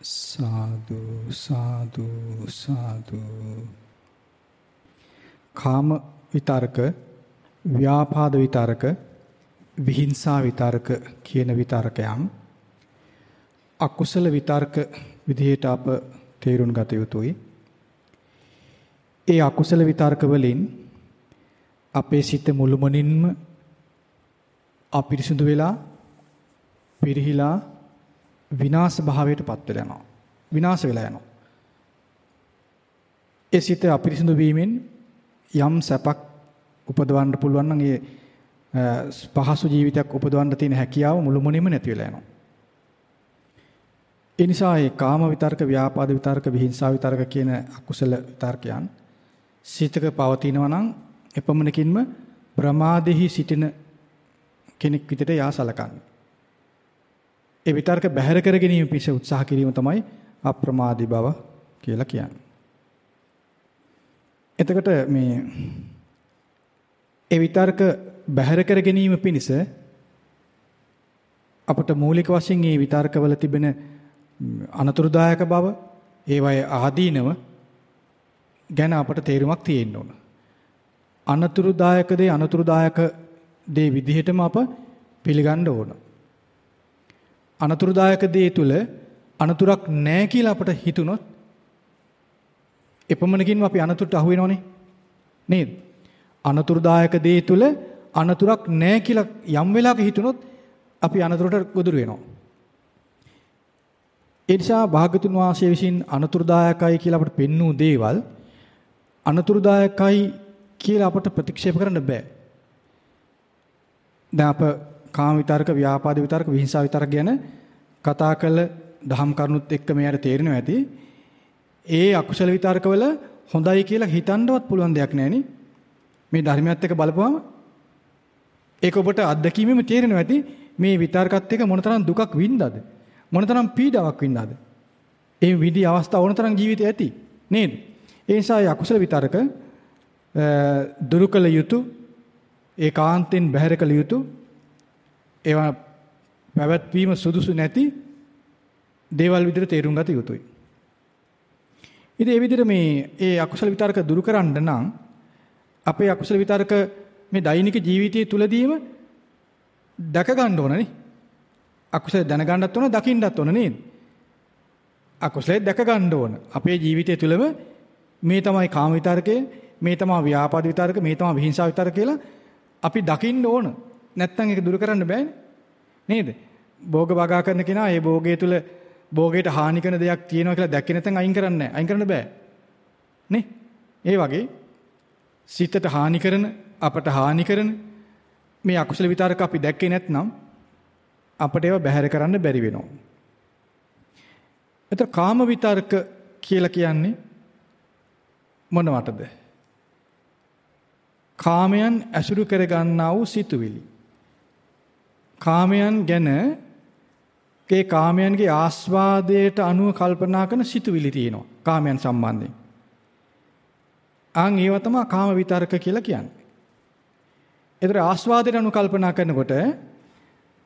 සාදු සාදු සාදු කාම විතරක ව්‍යාපාද විතරක විහිංසා විතරක කියන විතරකයන් අකුසල විතර්ක විදිහට අප තේරුම් ගත යුතුයි. ඒ අකුසල විතර්ක වලින් අපේ සිත මුළුමනින්ම අපිරිසුදු වෙලා පිරිහිලා විනාශ භාවයට පත් වෙලා යනවා. විනාශ වෙලා යනවා. ඒ සිත අපිරිසුදු වීමෙන් යම් සැපක් උපදවන්න පුළුවන් නම් ඒ පහසු ජීවිතයක් උපදවන්න තියෙන හැකියාව මුළුමනින්ම නැති වෙලා යනවා. ඒ නිසා ඒ කාම විතර්ක, ව්‍යාපාද විතර්ක, විහිංසා විතර්ක කියන අකුසල විතර්කයන් සිතක පවතිනවා නම් එපමණකින්ම ප්‍රමාදෙහි සිටින කෙනෙක් විදිහට යා සලකන්නේ. ඒ විතර්ක බැහැර කර ගැනීම පිණිස උත්සාහ කිරීම තමයි අප්‍රමාදී බව කියලා කියන්නේ. එතකොට මේ ඒ විතර්ක බැහැර කර ගැනීම පිණිස අපට මූලික වශයෙන් මේ විතර්කවල තිබෙන අනතුරුදායක බව ඒවයේ ආදීනව ගැන අපට තේරුමක් තියෙන්න ඕන. අනතුරුදායක දේ අනතුරුදායක දේ විදිහටම අප පිළිගන්න ඕන. අනතුරුදායක දේ තුල අනතුරක් නැහැ කියලා අපට හිතුනොත් එපමණකින්ම අපි අනතුරට අහු වෙනවනේ නේද? අනතුරුදායක දේ තුල අනතුරක් නැහැ කියලා යම් වෙලාවක හිතුනොත් අපි අනතුරට ගොදුරු වෙනවා. ඒ නිසා භාගතුන් වහන්සේ විසින් අනතුරුදායකයි කියලා අපට පෙන්වූ දේවල් අනතුරුදායකයි කියලා අපට ප්‍රතික්ෂේප කරන්න බෑ. දැන් අප කාම විතරක, ව්‍යාපාද විතරක, විහිංසාව විතරක ගැන කතා කළ දහම් කරුණුත් එක්ක මෙයාට තේරෙනවා ඇති. ඒ අකුසල විතරකවල හොඳයි කියලා හිතන්නවත් පුළුවන් දෙයක් නෑනේ. මේ ධර්මයත් එක්ක බලපුවම ඒක ඔබට අත්දැකීමෙම තේරෙනවා ඇති මේ විතරකත් එක්ක මොනතරම් දුකක් වින්දාද? මොනතරම් පීඩාවක් වින්දාද? ඒ විදි අවස්ථාව ඕනතරම් ජීවිතේ ඇති නේද? ඒ නිසා අකුසල විතරක දුරු කළ යුතු ඒකාන්තෙන් බැහැර කළ යුතු ඒවා පැවැත්වීම සුදුසු නැති දේවල් විදිහට තේරුම් ගත යුතුයි. ඉතින් ඒ විදිහට මේ ඒ අකුසල විතරක දුරු කරන්න නම් අපේ අකුසල විතරක මේ දෛනික ජීවිතයේ තුලදීම දැක ගන්න ඕනනේ. අකුසල දැනගන්නත් ඕන දකින්නත් ඕන නේද? අකුසලයේ දැක ගන්න ඕන. අපේ ජීවිතය තුළම මේ තමයි කාම විතරකය, මේ තමයි ව්‍යාපාද විතරක, මේ තමයි විහිංසාව විතරක කියලා අපි දකින්න ඕන. නැත්තම් ඒක දුරු කරන්න බෑනේ. නේද? භෝග වගා කරන කෙනා ඒ භෝගය තුල භෝගයට හානි කරන දෙයක් තියෙනවා කියලා දැක්කේ නැත්නම් අයින් කරන්නේ නැහැ. අයින් කරන්න බෑ. නේ? ඒ වගේ සිතට හානි කරන, අපට හානි කරන මේ අකුසල විතරක අපි දැක්කේ නැත්නම් අපට ඒවා බැහැර කරන්න බැරි වෙනවා. එතකොට කාම විතර්ක කියලා කියන්නේ මොනවටද? කාමයන් ඇසුරු කර ගන්නා වූ සිතුවිලි. කාමයන් ගැන ඒ කාමයන්ගේ ආස්වාදයට අනුව කල්පනා කරන සිතුවිලි තියෙනවා කාමයන් සම්බන්ධයෙන්. අන් ඒව තමයි කාම විතර්ක කියලා කියන්නේ. ඒතර ආස්වාදයට අනුව කල්පනා කරනකොට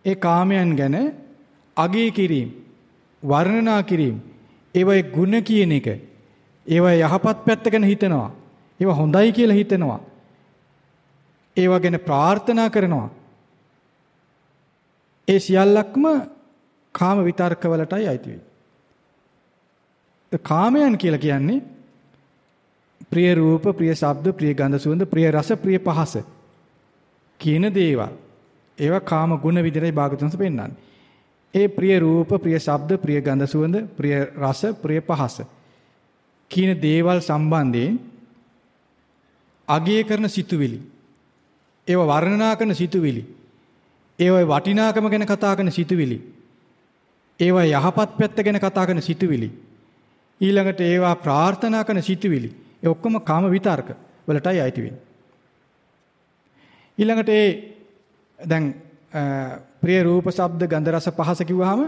ඒ කාමයන් ගැන අගය කිරීම, වර්ණනා කිරීම, ඒවයි ಗುಣ කියන එක, ඒවයි යහපත් පැත්ත ගැන හිතනවා, ඒවා හොඳයි කියලා හිතනවා, ඒවා ගැන ප්‍රාර්ථනා කරනවා. ඒ සියල්ලක්ම කාම විතර්ක වලටයි අයිති වෙන්නේ. කාමයන් කියලා කියන්නේ ප්‍රිය රූප, ප්‍රිය ශබ්ද, ප්‍රිය ගන්ධ සුවඳ, ප්‍රිය රස, ප්‍රිය පහස කියන දේවල්. ඒවා කාම ගුණ විදිහටයි භාගතුන්ස පෙන්වන්නේ. ඒ ප්‍රිය රූප, ප්‍රිය ශබ්ද, ප්‍රිය ගන්ධ සුවඳ, ප්‍රිය රස, ප්‍රිය පහස කියන දේවල් සම්බන්ධයෙන් අගය කරන සිතුවිලි. ඒවා වර්ණනා කරන සිතුවිලි. ඒවා වටිනාකම ගැන කතා කරන සිතුවිලි. ඒවා යහපත් පැත්ත ගැන කතා කරන සිතුවිලි. ඊළඟට ඒවා ප්‍රාර්ථනා කරන සිතුවිලි. ඒ ඔක්කොම කාම විතර්ක වලටයි අයිති වෙන්නේ. ඊළඟට ඒ දැන් ප්‍රිය රූප ශබ්ද ගන්ධ රස පහස කිව්වහම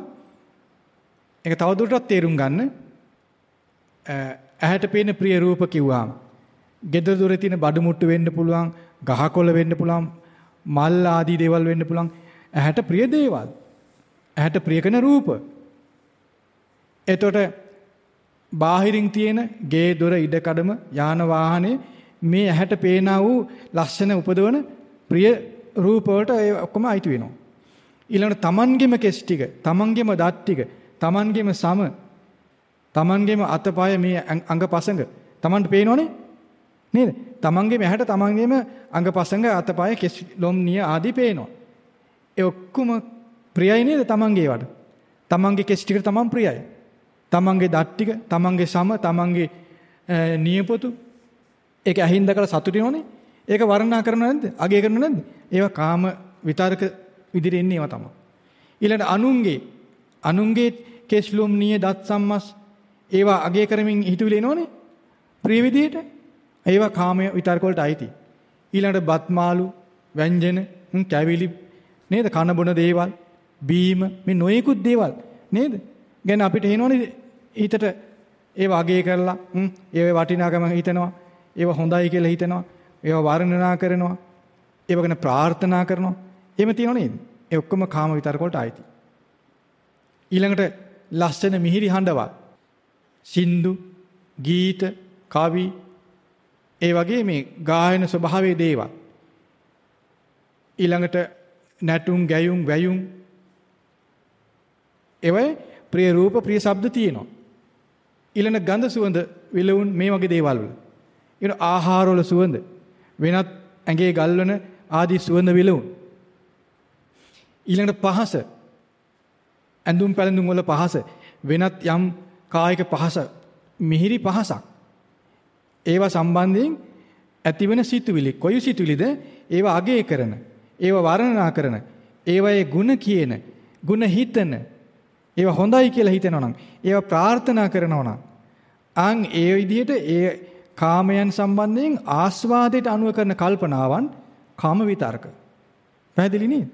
ඒක තවදුරටත් තේරුම් ගන්න ඇහැට පේන ප්‍රිය රූප කිව්වහම gedara dore තියෙන බඩු මුට්ටු වෙන්න පුළුවන් ගහකොළ වෙන්න පුළුවන් මල් ආදී දේවල් වෙන්න පුළුවන්. ඇහැට ප්‍රිය දේවල්. ඇහැට ප්‍රිය කරන රූප. එතකොට බාහිරින් තියෙන ගේ දොර ඉඩකඩම යාන වාහනේ මේ ඇහැට පේනා වූ ලස්සන උපදවන ප්‍රිය රූප වලට ඒ ඔක්කොම අයිති වෙනවා. ඊළඟට තමන්ගෙම කෙස් ටික, තමන්ගෙම දත් ටික, තමන්ගෙම සම, තමන්ගෙම අතපය මේ අංගපසංග තමන්ට පේනවනේ? නේද? තමන්ගේම ඇහැට තමන්ගේම අංගපසංග අතපය කෙස් ලොම් නිය ආදී පේනවා. ඒ ඔක්කොම ප්‍රියයි නේද තමන්ගේ වට? තමන්ගේ කෙස් ටික තමන් ප්‍රියයි. තමන්ගේ දත් ටික, තමන්ගේ සම, තමන්ගේ නියපොතු ඒක ඇහින් දැකලා සතුටු වෙනවනේ. ඒක වර්ණනා කරනව නැද්ද? අගය කරනව නැද්ද? ඒවා කාම විතරක විදිහට එන්නේ ඒවා තමයි. ඊළඟට අනුන්ගේ අනුන්ගේ කෙස්ලුම් නිය දත් සම්මස් ඒවා අගය කරමින් හිතුවිලි එනවනේ. ප්‍රිය විදිහට. ඒවා කාම විතරක වලට අයිති. ඊළඟට බත්මාළු, ව්‍යංජන, උන් කැවිලි නේද? කන බොන දේවල්, බීම මේ නොයෙකුත් දේවල් නේද? ගැන අපිට හිනවනේ හිතට ඒ වගේ කරලා හ්ම් ඒ වටිනාකම හිතනවා. ඒව හොඳයි කියලා හිතනවා. ඒව වර්ණනා කරනවා. ඒව ගැන ප්‍රාර්ථනා කරනවා. එහෙම තියෙනව නේද? ඒ ඔක්කොම කාම විතරක වලට අයිති. ඊළඟට ලස්සන මිහිරි හඬවල් සින්දු ගීත කවි ඒ වගේ මේ ගායන ස්වභාවයේ දේවල්. ඊළඟට නැටුම්, ගැයුම්, වැයුම් ඒවයි ප්‍රිය රූප, ප්‍රිය ශබ්ද තියෙනවා. ඊළඟ ගඳ සුවඳ විලවුන් මේ වගේ දේවල් වල. ඊට ආහාරවල සුවඳ වෙනත් ඇඟේ ගල්වන ආදී සුවඳ විලවුන්. ඊළඟට පහස ඇඳුම් පැළඳුම් වල පහස වෙනත් යම් කායික පහස මිහිරි පහසක්. ඒවා සම්බන්ධයෙන් ඇතිවෙන සිතුවිලි කොයි සිතුවිලිද ඒවා අගය කරන ඒවා වර්ණනා කරන ඒවායේ ಗುಣ කියන ಗುಣ හිතන ඒවා හොඳයි කියලා හිතනවා නම් ඒවා ප්‍රාර්ථනා කරනවා නම් අන් ඒ විදිහට ඒ කාමයන් සම්බන්ධයෙන් ආස්වාදයට අනුව කරන කල්පනාවන් කාම විතර්ක. පැහැදිලි නේද?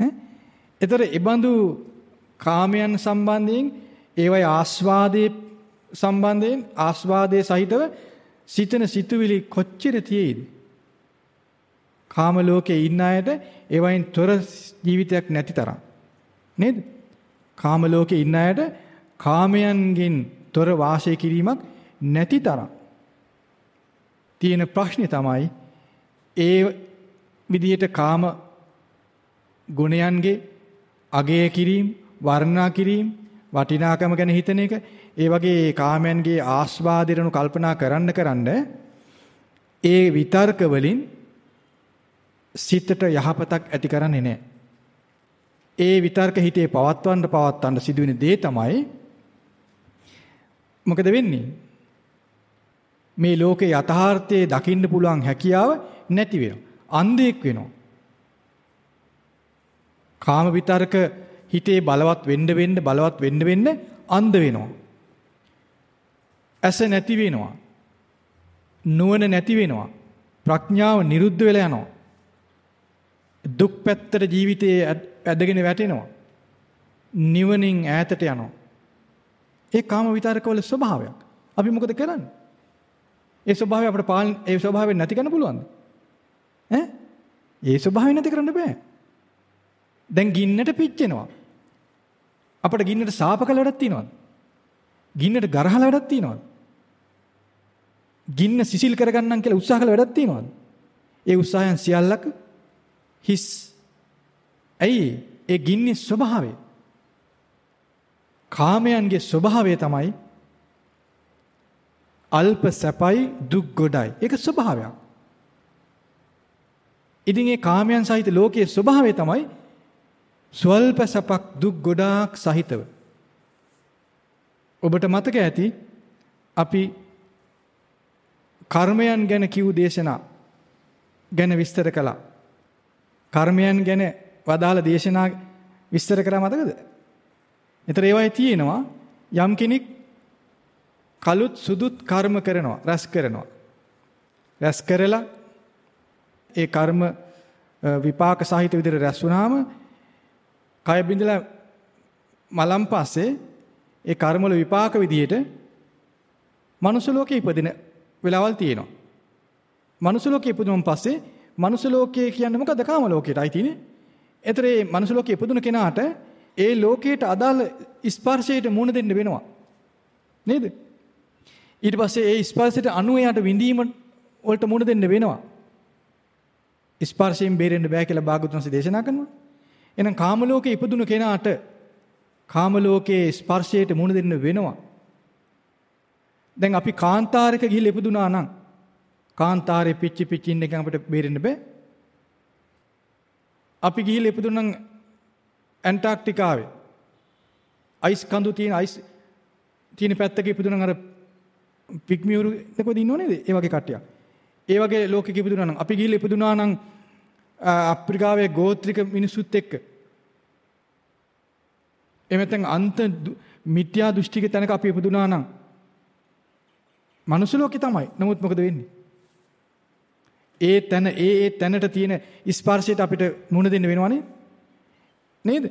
ඈ? ඒතර ඉබඳු කාමයන් සම්බන්ධයෙන් ඒවයි ආස්වාදයේ සම්බන්ධයෙන් ආස්වාදයේ සහිතව සිතන සිතුවිලි කොච්චර තියෙයිද? කාම ලෝකේ ඉන්න අයට ඒවයින් තොර ජීවිතයක් නැති තරම්. නේද? කාම ලෝකේ ඉන්න අයට කාමයන්ගෙන් තොර වාසය කිරීමක් නැති තරම්. තියෙන ප්‍රශ්නේ තමයි ඒ විදිහට කාම ගුණයන්ගේ අගය කිරීම, වර්ණනා කිරීම, වටිනාකම ගැන හිතන එක, ඒ වගේ කාමයන්ගේ ආස්වාදයන්ු කල්පනා කරන්න කරන්න ඒ විතර්ක වලින් සිතට යහපතක් ඇති කරන්නේ නැහැ. ඒ විතර්ක හිතේ පවත්වන්න පවත්වන්න සිදුවෙන දේ තමයි මොකද වෙන්නේ? මේ ලෝකේ යථාර්ථයේ දකින්න පුළුවන් හැකියාව නැති වෙනවා. අන්ධයෙක් වෙනවා. කාම විතරක හිතේ බලවත් වෙන්න වෙන්න බලවත් වෙන්න වෙන්න අන්ධ වෙනවා. ඇස නැති වෙනවා. නුවණ නැති වෙනවා. ප්‍රඥාව නිරුද්ධ වෙලා යනවා. දුක් පැත්තට ජීවිතයේ ඇදගෙන වැටෙනවා. නිවනින් ඈතට යනවා. ඒ කාම විතරකවල ස්වභාවයක්. අපි මොකද කරන්නේ? ඒ ස්වභාවය අපිට පාලන ඒ ස්වභාවයෙන් නැති කරන්න පුළුවන්ද? ඈ? ඒ ස්වභාවය නැති කරන්න බෑ. දැන් ගින්නට පිච්චෙනවා. අපිට ගින්නට සාප කළ වැඩක් තියනවද? ගින්නට ගරහලා වැඩක් තියනවද? ගින්න සිසිල් කරගන්නම් කියලා උත්සාහ කළ වැඩක් තියනවද? ඒ උත්සාහයන් සියල්ලක හිස්. ඇයි? ඒ ගින්නේ ස්වභාවය. කාමයන්ගේ ස්වභාවය තමයි අල්ප සැපයි දුක් ගොඩයි. ඒක ස්වභාවයක්. ඉතින් ඒ කාමයන් සහිත ලෝකයේ ස්වභාවය තමයි ස්වල්ප සැපක් දුක් ගොඩාක් සහිතව. ඔබට මතක ඇති අපි කර්මයන් ගැන කිව් දේශනා ගැන විස්තර කළා. කර්මයන් ගැන වදාළ දේශනා විස්තර කරා මතකද? ඒතර ඒවයි තියෙනවා යම් කෙනෙක් කලුත් සුදුත් කර්ම කරනවා රැස් කරනවා. රැස් කරලා ඒ කර්ම විපාක සහිත විදිහට රැස් වුණාම කය බිඳලා මලම් පස්සේ ඒ කර්ම වල විපාක විදිහට මනුස්ස ලෝකේ ඉපදින වෙලාවල් තියෙනවා. මනුස්ස ලෝකේ ඉපදුනන් පස්සේ මනුස්ස ලෝකයේ කියන්නේ මොකද කාම ලෝකයටයි තියෙන්නේ. ඒතර මේ මනුස්ස ලෝකේ ඉපදුන කෙනාට ඒ ලෝකයට අදාළ ස්පර්ශයට මුහුණ දෙන්න වෙනවා. නේද? ඊට පස්සේ ඒ ස්පර්ශයට අනුව යට විඳීම වලට මුණ දෙන්න වෙනවා. ස්පර්ශයෙන් බේරෙන්න බෑ කියලා භාගතුන්සේ දේශනා කරනවා. එහෙනම් කාම ලෝකේ ඉපදුණු කෙනාට කාම ලෝකයේ ස්පර්ශයට මුණ දෙන්න වෙනවා. දැන් අපි කාන්තාරයක ගිහිල්ලා ඉපදුනා නම් කාන්තාරේ පිච්චි පිච්චි ඉන්න එකෙන් අපිට බේරෙන්න බෑ. අපි ගිහිල්ලා ඉපදුනනම් ඇන්ටාර්ක්ටිකාවේ අයිස් කඳු තියෙන අයිස් තියෙන පැත්තක ඉපදුනනම් අර පිග්මියුරු දෙකවද ඉන්නව නේද? ඒ වගේ කට්ටියක්. ඒ වගේ ලෝකෙක ඉපදුනා නම් අපි ගිහිල්ලා ඉපදුනා නම් අප්‍රිකාවේ ගෝත්‍රික මිනිසුත් එක්ක එමෙතෙන් අන්ත මිත්‍යා දෘෂ්ටික තැනක අපි ඉපදුනා නම් මනුස්ස ලෝකේ තමයි. නමුත් මොකද වෙන්නේ? ඒ තැන ඒ ඒ තැනට තියෙන ස්පර්ශයට අපිට මුණ දෙන්න වෙනවනේ. නේද?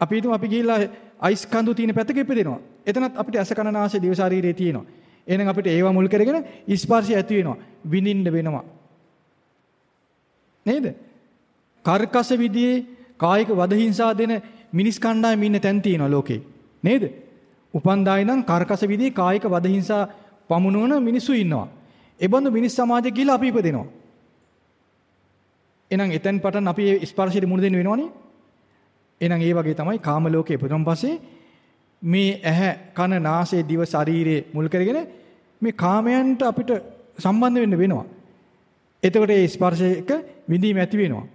අපි හිතමු අපි ගිහිල්ලා අයිස් කඳු තියෙන පැත්තක ඉපදෙනවා. එතනත් අපිට ඇස කන නාසය දිව ශරීරය තියෙනවා. එහෙනම් අපිට ඒවා මුල් කරගෙන ස්පර්ශය ඇති වෙනවා. විඳින්න වෙනවා. නේද? කර්කස විදියේ කායික වද හිංසා දෙන මිනිස් කණ්ඩායම ඉන්න තැන් තියෙනවා ලෝකේ. නේද? උපන්දායි නම් කර්කස විදියේ කායික වද හිංසා පමුණුවන මිනිස්සු ඉන්නවා. ඒ බඳු මිනිස් සමාජය කියලා අපි ඉපදෙනවා. එහෙනම් එතෙන් පටන් අපි ස්පර්ශයට මුණ දෙන්න වෙනවනේ. එහෙනම් ඒ වගේ තමයි කාම ලෝකේ ඉපදුනන් පස්සේ මේ ඇහැ කන නාසය දිව ශරීරයේ මුල් කරගෙන මේ කාමයන්ට අපිට සම්බන්ධ වෙන්න වෙනවා. එතකොට ඒ ස්පර්ශයක විඳීම ඇති වෙනවා.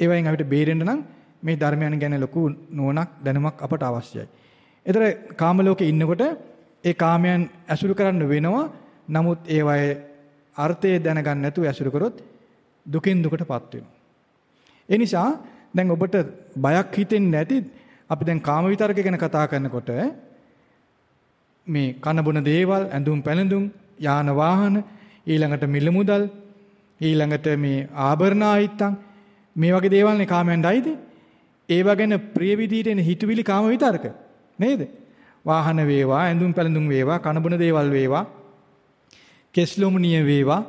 ඒ වයින් අපිට බේරෙන්න නම් මේ ධර්මයන් ගැන ලොකු නුවණක් දැනුමක් අපට අවශ්‍යයි. ඒතර කාම ලෝකේ ඉන්නකොට ඒ කාමයන් ඇසුරු කරන්න වෙනවා. නමුත් ඒවයේ අර්ථය දැනගන්න නැතුව ඇසුරු කරොත් දුකින් දුකටපත් වෙනවා. ඒ නිසා දැන් ඔබට බයක් හිතෙන්නේ නැති අපි දැන් කාම විතරක ගැන කතා කරනකොට මේ කන බොන දේවල්, ඇඳුම් පැළඳුම්, යාන වාහන, ඊළඟට මිල මුදල්, ඊළඟට මේ ආභරණ ආයිත්තම් මේ වගේ දේවල් නේ කාමයන්ට අයිති. ඒව ගැන ප්‍රිය විදිහට එන හිතුවිලි කාම විතරක. නේද? වාහන වේවා, ඇඳුම් පැළඳුම් වේවා, කනබුන දේවල් වේවා, කෙස්ලොමුනිය වේවා,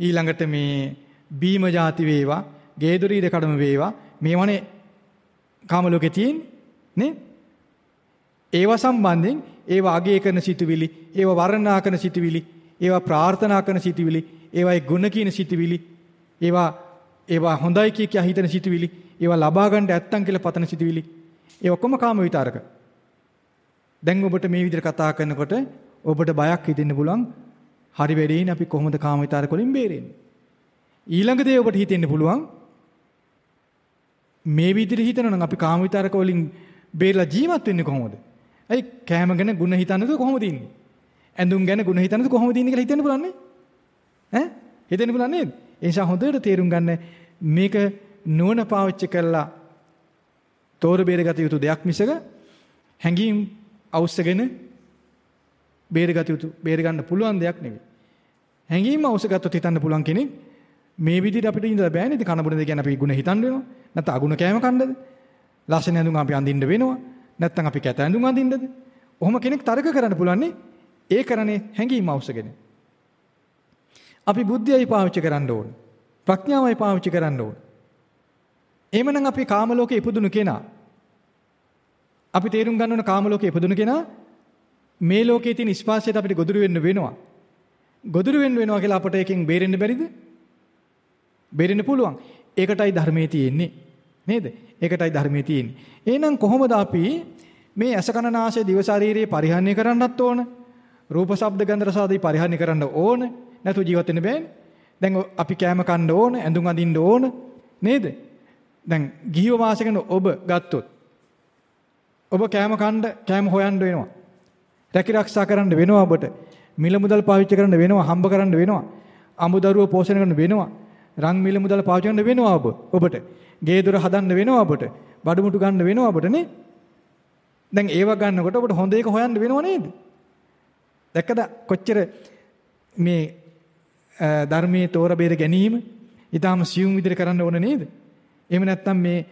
ඊළඟට මේ බීම ಜಾති වේවා, ගේදොරීද කඩම වේවා, මේවනේ කාම ලෝකේ තියෙන්නේ නේ? ඒවා සම්බන්ධයෙන් ඒවා අගය කරන සිතුවිලි, ඒවා වර්ණනා කරන සිතුවිලි, ඒවා ප්‍රාර්ථනා කරන සිතුවිලි, ඒවායි ගුණ කියන සිතුවිලි, ඒවා ඒවා හොඳයි කිය කිය හිතන සිතුවිලි, ඒවා ලබා ගන්න ඇත්තන් කියලා පතන සිතුවිලි, ඒ ඔක්කොම කාම විතරක. දැන් ඔබට මේ විදිහට කතා කරනකොට ඔබට බයක් හිතෙන්න පුළුවන්. හරි වෙලෙන්නේ අපි කොහොමද කාම විතරක වලින් බේරෙන්නේ? ඊළඟ දේ ඔබට හිතෙන්න පුළුවන්. මේ විදිහට හිතනවා නම් අපි කාම විතරක වලින් බේරලා ජීවත් වෙන්නේ කොහොමද? ඇයි කෑම ගැන ಗುಣ හිතන්නද කොහොමද ඉන්නේ? ඇඳුම් ගැන ಗುಣ හිතන්නද කොහොමද ඉන්නේ කියලා හිතෙන්න පුළුවන් නේ? ඈ? හිතෙන්න පුළුවන් නේද? ඒ නිසා හොඳට තේරුම් ගන්න මේක නුවණ පාවිච්චි කරලා තෝර බේරගත යුතු දෙයක් මිසක හැඟීම් අවශ්‍යගෙන බේරගත යුතු බේරගන්න පුළුවන් දෙයක් නෙවෙයි. හැඟීම් අවශ්‍යගතොත් හිතන්න පුළුවන් කෙනෙක් මේ විදිහට අපිට ඉඳලා බෑනේ. ඉතින් කන බොන දේ කියන්නේ අපි ගුණ හිතන්න වෙනවා. නැත්නම් අගුණ කෑම කන්නද? ලස්සන ඇඳුම් අපි අඳින්න වෙනවා. නැත්නම් අපි කැත ඇඳුම් අඳින්නද? ඔහොම කෙනෙක් තර්ක කරන්න පුළුවන් නේ. ඒ කරන්නේ හැඟීම් අවශ්‍යගෙන. අපි බුද්ධියයි පාවිච්චි කරන්න ඕන. ප්‍රඥාවයි පාවිච්චි කරන්න ඕන. එහෙමනම් අපි කාම ලෝකේ ඉපදුණු කෙනා අපි තේරුම් ගන්න ඕන කාම ලෝකේ ඉපදුණු කෙනා මේ ලෝකයේ තියෙන ස්පර්ශයට අපිට ගොදුරු වෙන්න වෙනවා. ගොදුරු වෙන්න වෙනවා කියලා අපට එකෙන් බේරෙන්න බැරිද? බේරෙන්න පුළුවන්. ඒකටයි ධර්මයේ තියෙන්නේ. නේද? ඒකටයි ධර්මයේ තියෙන්නේ. එහෙනම් කොහොමද අපි මේ අස කන නාසය දිව ශරීරයේ පරිහරණය කරන්නත් ඕන? රූප ශබ්ද ගන්ධ රස ආදී පරිහරණය කරන්න ඕන. නැතු ජීවත් වෙන්න බෑනේ. දැන් අපි කෑම කන්න ඕන, ඇඳුම් අඳින්න ඕන. නේද? දැන් ගිහිව වාසය කරන ඔබ ගත්තොත් ඔබ කෑම කන්න කෑම හොයන්න වෙනවා. රැකී ආරක්ෂා කරන්න වෙනවා ඔබට. මිල මුදල් පාවිච්චි කරන්න වෙනවා, හම්බ කරන්න වෙනවා. අමුදරුව පෝෂණය කරන්න වෙනවා. රන් මිල මුදල් පාවිච්චි කරන්න වෙනවා ඔබ. ඔබට. ගේ දොර හදන්න වෙනවා ඔබට. බඩමුටු ගන්න වෙනවා ඔබට නේ. දැන් ඒව ගන්නකොට ඔබට හොඳ එක හොයන්න වෙනව නේද? දැක්කද කොච්චර මේ ධර්මයේ තෝර බේර ගැනීම ඊටාම සියුම් විදිහට කරන්න ඕන නේද? එහෙම නැත්නම් මේ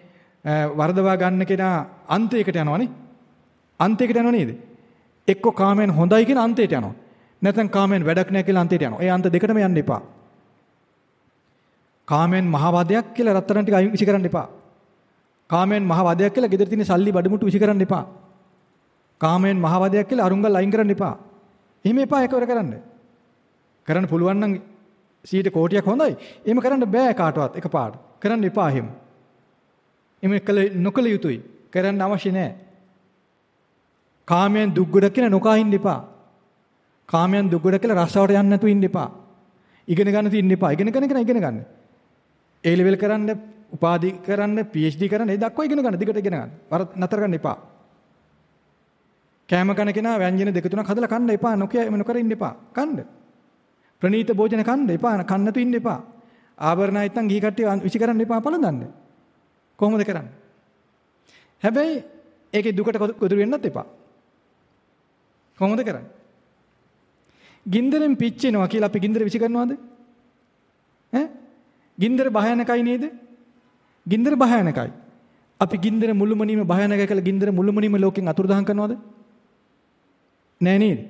වර්ධවා ගන්න කෙනා අන්තයකට යනවනේ. අන්තයකට යනව නේද? එක්ක කාමෙන් හොඳයි කියන අන්තයට යනවා. නැත්නම් කාමෙන් වැඩක් නැහැ කියලා අන්තයට යනවා. ඒ අන්ත දෙකටම යන්න එපා. කාමෙන් මහවදයක් කියලා රත්තරන් ටික විසි කරන්න එපා. කාමෙන් මහවදයක් කියලා ගෙදර තියෙන සල්ලි බඩමුට්ටු විසි කරන්න එපා. කාමයෙන් මහවදයක් කියලා අරුංගල් අයින් කරන්න එපා. එහෙම එපා එකවර කරන්න. කරන්න පුළුවන් නම් 100 කෝටියක් හොඳයි. එහෙම කරන්න බෑ කාටවත් එකපාරට. කරන්න එපා එහෙම. එහෙම කළ නොකළ යුතුයි. කරන්න අවශ්‍ය නැහැ. කාමයෙන් දුක් ගොඩක් කියලා නොකා ඉන්න එපා. කාමයෙන් දුක් ගොඩක් කියලා රස්සාවට යන්න නැතුව ඉන්න එපා. ඉගෙන ගන්න තියෙන්න එපා. ඉගෙන ගන්න කෙනා ඉගෙන ගන්න. A level කරන්න, උපාධි කරන්න, PhD කරන්න ඒ දක්වා ඉගෙන ගන්න. දිගට ඉගෙන ගන්න. වර නතර ගන්න එපා. කෑම කන කෙනා ව්‍යංජන දෙක තුනක් හදලා කන්න එපා. නොකිය එම නොකර ඉන්න එපා. කන්න. ප්‍රණීත භෝජන කන්න එපා. කන්න නැතු ඉන්න එපා. ආභරණ නැත්නම් ගිහි කට්ටිය විසි කරන්න එපා පළඳන්න. කොහොමද කරන්නේ? හැබැයි ඒකේ දුකට ගොදුරු වෙන්නත් එපා. කොහොමද කරන්නේ? ගින්දරෙන් පිච්චෙනවා කියලා අපි ගින්දර විසි කරනවද? ඈ? ගින්දර භයානකයි නේද? ගින්දර භයානකයි. අපි ගින්දර මුළුමනින්ම භයානකයි කියලා ගින්දර මුළුමනින්ම ලෝකෙන් අතුරුදහන් කරනවද? නෑ නේද?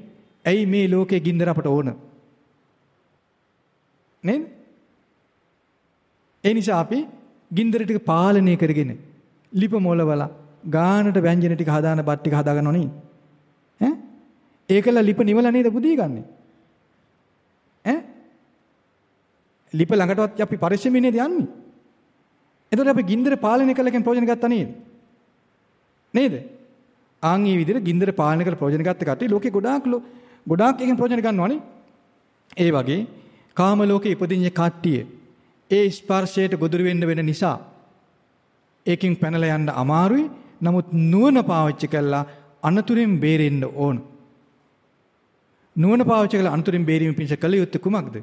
ඇයි මේ ලෝකේ ගින්දර අපට ඕන? නේද? ඒ නිසා අපි ගින්දර ටික පාලනය කරගෙන ලිප මොලවලා ගානට ව්‍යංජන ටික හදාන බත් ටික හදා ගන්නව නේ. ඈ? ඒකල ලිප නිවලා නේද පුදී ගන්නෙ? ඈ? ලිප ළඟටවත් අපි පරිස්සමින් නේද යන්නේ? එතකොට අපි ගින්දර පාලනය කළකෙන් ප්‍රයෝජන ගත්තා නේද? නේද? ආන් මේ විදිහට ගින්දර පාලනය කරලා ප්‍රයෝජන ගත්ත කට්ටිය ලෝකේ ගොඩාක් ගොඩාක් එකෙන් ප්‍රයෝජන ගන්නවනේ. ඒ වගේ කාම ලෝකේ ඉපදින්නේ කට්ටිය ඒ ස්පර්ශයට ගොදුරු වෙන්න වෙන නිසා ඒකෙන් පැනලා යන්න අමාරුයි. නමුත් නුවණ පාවිච්චි කළා අනතුරෙන් බේරෙන්න ඕන. නුවණ පාවිච්චි කළා අනතුරෙන් බේරීම පිණිස කළ යුත්තේ කුමක්ද?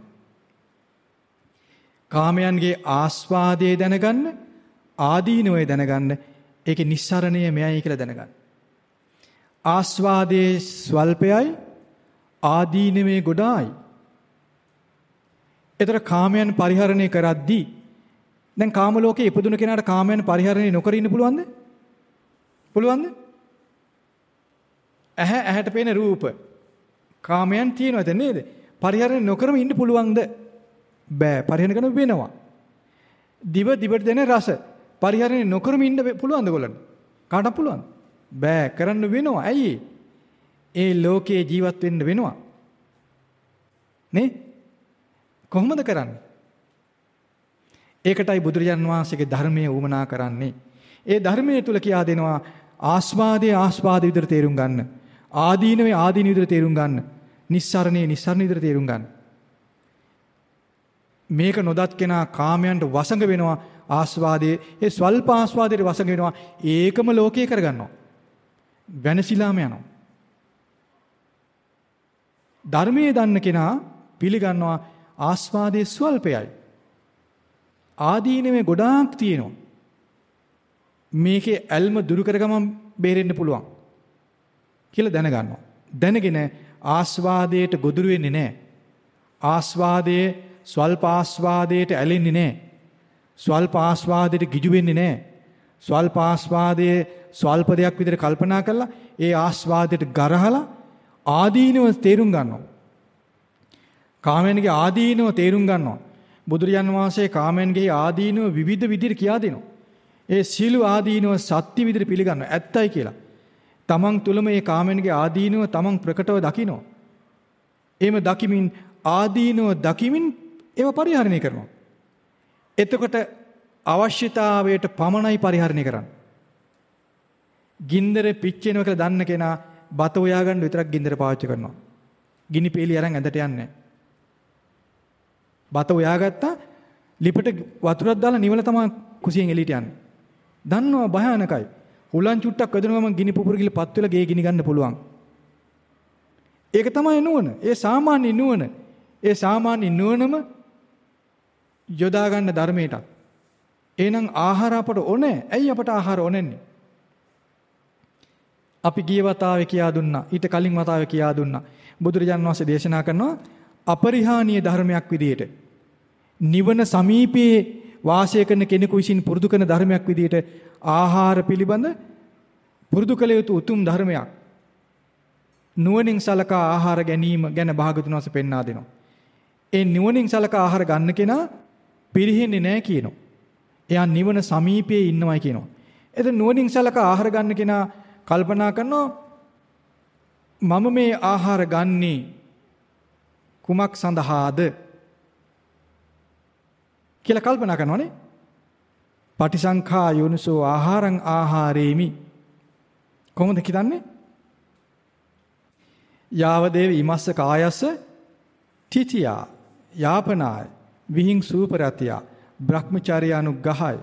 කාමයන්ගේ ආස්වාදයේ දැනගන්න, ආදීනවය දැනගන්න, ඒකේ නිස්සරණය මෙයයි කියලා දැනගන්න. ආස්වාදයේ ස්වල්පයයි, ආදීනවේ ගොඩායි. ඒතර කාමයන් පරිහරණය කරද්දී දැන් කාම ලෝකේ ඉපදුන කෙනාට කාමයන් පරිහරණය නොකර ඉන්න පුළුවන්ද? පුළුවන්ද? ඇහැ ඇහැට පේන රූප කාමයන් තියෙනවද නේද? පරිහරණය නොකරම ඉන්න පුළුවන්ද? බෑ. පරිහරණය කරන්න වෙනවා. දිව දිවට දෙන රස පරිහරණය නොකරම ඉන්න පුළුවන්ද ගොල්ලන්ට? කාටවත් පුළුවන්ද? බෑ. කරන්න වෙනවා. ඇයි? ඒ ලෝකේ ජීවත් වෙන්න වෙනවා. නේ? කොහොමද කරන්නේ? ඒකටයි බුදුරජාන් වහන්සේගේ ධර්මයේ උමනා කරන්නේ. ඒ ධර්මයේ තුල කියා දෙනවා ආස්වාදයේ ආස්වාද විදිහට තේරුම් ගන්න. ආදීනවේ ආදීන විදිහට තේරුම් ගන්න. නිස්සරණේ නිස්සරණ විදිහට තේරුම් ගන්න. මේක නොදත් කෙනා කාමයන්ට වසඟ වෙනවා ආස්වාදයේ ඒ ස්වල්ප ආස්වාදයට වසඟ වෙනවා ඒකම ලෝකේ කරගන්නවා. වෙනසිලාම යනවා. ධර්මයේ දන්න කෙනා පිළිගන්නවා ආස්වාදයේ ස්වල්පයයි. ආදීනවේ ගොඩාක් තියෙනවා. මේකේ ඇල්ම දුරු කරගමන් බේරෙන්න පුළුවන් කියලා දැනගන්නවා. දැනගෙන ආස්වාදයට ගොදුරු වෙන්නේ නැහැ. ආස්වාදයේ ස්වල්ප ආස්වාදයට ඇලෙන්නේ නැහැ. ස්වල්ප ආස්වාදයට ගිජු වෙන්නේ නැහැ. ස්වල්ප ආස්වාදයේ ස්වල්ප දෙයක් විදිහට කල්පනා කරලා ඒ ආස්වාදයට ගරහලා ආදීනව තේරුම් ගන්නවා. කාමයන්ගේ ආදීනව තේරුම් ගන්නවා. බුදුරජාන් වහන්සේ කාමයන්ගේ ආදීනව විවිධ විදිහට කියා දෙනවා. ඒ සීළු ආදීනව සත්‍ය විදිහට පිළිගන්නවා. ඇත්තයි කියලා. තමන් තුළම මේ කාමයන්ගේ ආදීනව තමන් ප්‍රකටව දකිනවා. එහෙම දකිමින් ආදීනව දකිමින් ඒව පරිහරණය කරනවා. එතකොට අවශ්‍යතාවයට පමණයි පරිහරණය කරන්නේ. ගින්දර පිච්චෙනවා කියලා දන්න කෙනා බත උයාගන්න විතරක් ගින්දර පාවිච්චි කරනවා. ගිනි පෙලි අරන් ඇඳට යන්නේ නැහැ. බත උයාගත්තා ලිපට වතුරක් දාලා නිවල තමයි කුසියෙන් එළියට යන්නේ. දන්නවා භයානකයි. හුලන් චුට්ටක් වැදුනම ගිනි පුපුර ගිල පත් වෙලා ගේ ගිනි ගන්න පුළුවන්. ඒක තමයි නුවණ. ඒ සාමාන්‍ය නුවණ. ඒ සාමාන්‍ය නුවණම යොදා ගන්න ධර්මයටත්. එහෙනම් ආහාර අපට ඕනේ. ඇයි අපට ආහාර ඕනෙන්නේ? අපි ගිය වතාවේ කියා දුන්නා. ඊට කලින් වතාවේ කියා දුන්නා. බුදුරජාන් වහන්සේ දේශනා කරනවා අපරිහානීය ධර්මයක් විදියට නිවන සමීපයේ වාසය කරන කෙනෙකු විසින් පුරුදු කරන ධර්මයක් විදියට ආහාර පිළිබඳ පුරුදු කළ යුතු උතුම් ධර්මයක් නුවණින් සලකා ආහාර ගැනීම ගැන භාගතුන් වහන්සේ පෙන්වා දෙනවා. ඒ නුවණින් සලකා ආහාර ගන්න කෙනා පිරිහෙන්නේ නැහැ කියනවා. එයා නිවන සමීපයේ ඉන්නවයි කියනවා. එතන නුවණින් සලකා ආහාර ගන්න කෙනා කල්පනා කරනවා මම මේ ආහාර ගන්නේ කුමක් සඳහාද කියලා කල්පනා කරනවානේ. පටිසංඛා යෝනිසෝ ආහාරං ආහාරේමි. කොහොමද කියන්නේ? යාවදේව ඉමස්ස කායස්ස තිතියා යාපනාය විහිං සූපරතිය බ්‍රහ්මචාර්යානුග්ගහය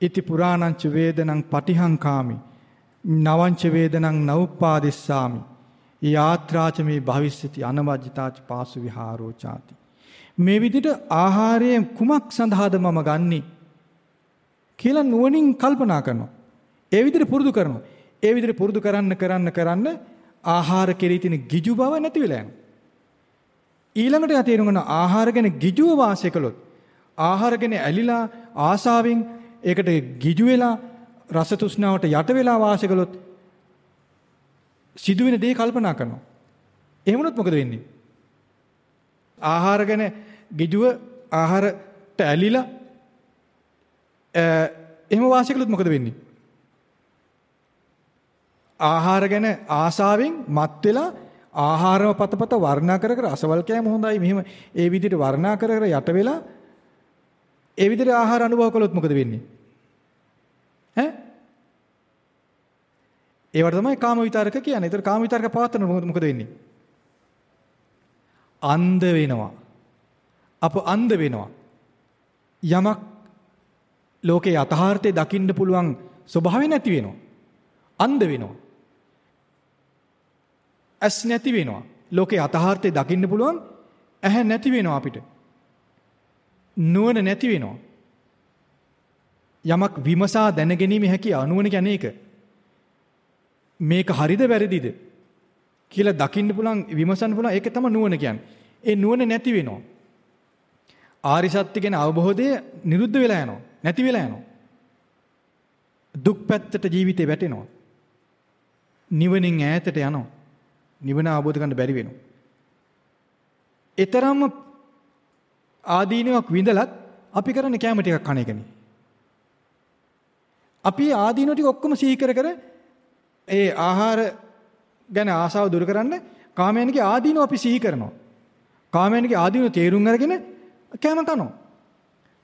ඉති පුරාණංච වේදනං පටිහංකාමි නවංච වේදනං නවුප්පාදිස්සාමි යාත්‍රාච මේ භවිස්සති අනවජ්ජතාච පාසු විහාරෝ ചാති මේ විදිහට ආහාරයෙන් කුමක් සඳහාද මම ගන්නෙ? කියලා නුවණින් කල්පනා කරනවා. ඒ විදිහට පුරුදු කරනවා. ඒ විදිහට පුරුදු කරන්න කරන්න කරන්න ආහාර කෙරෙහි තියෙන ගිජු බව නැති වෙලා යනවා. ඊළඟට තේරුම් ගන්න ආහාර ගැන ගිජුව වාසය කළොත් ආහාර ගැන ඇලිලා ආසාවෙන් ඒකට ගිජු වෙලා රස තෘෂ්ණාවට යට වෙලා වාසය කළොත් සිදුවෙන දේ කල්පනා කරනවා. එහෙම වුණොත් මොකද වෙන්නේ? ආහාර ගැන ගිජුව ආහාරට ඇලිලා එහෙම වාසය කළොත් මොකද වෙන්නේ? ආහාර ගැන ආසාවෙන් මත් වෙලා ආහාරව පතපත වර්ණා කර කර අසවල් කෑම හොඳයි මෙහෙම ඒ විදිහට වර්ණා කර කර යට වෙලා ඒ විදිහට ආහාර අනුභව කළොත් මොකද වෙන්නේ ඈ ඒවට තමයි කාම විතරක කියන්නේ. ඒතර කාම විතරක පවත්වන මොකද වෙන්නේ? අන්ධ වෙනවා. අප අන්ධ වෙනවා. යමක් ලෝකේ යථාර්ථය දකින්න පුළුවන් ස්වභාවය නැති වෙනවා. අන්ධ වෙනවා. ඇස් නැති වෙනවා. ලෝකේ අතහාර්ථය දකින්න පුළුවන් ඇහැ නැති වෙනවා අපිට. නුවණ නැති වෙනවා. යමක් විමසා දැනගැනීමේ හැකියාව නුවණ කියන්නේ ඒක. මේක හරිද වැරදිද කියලා දකින්න පුළුවන් විමසන්න පුළුවන් ඒක තමයි නුවණ කියන්නේ. ඒ නුවණ නැති වෙනවා. ආරි සත්‍ය ගැන අවබෝධය නිරුද්ධ වෙලා යනවා. නැති වෙලා යනවා. දුක් පැත්තට ජීවිතේ වැටෙනවා. නිවනින් ඈතට යනවා. නිවන අවබෝධ කරගන්න බැරි වෙනවා. ඊතරම්ම ආදීනාවක් විඳලත් අපි කරන්නේ කැම ටිකක් කණ එකනේ. අපි ආදීනෝ ටික ඔක්කොම සිහි කර කර ඒ ආහාර ගැන ආසාව දුරු කරන්න කාමයන්ගේ ආදීනෝ අපි සිහි කරනවා. කාමයන්ගේ ආදීනෝ තේරුම් අරගෙන කැම කනවා.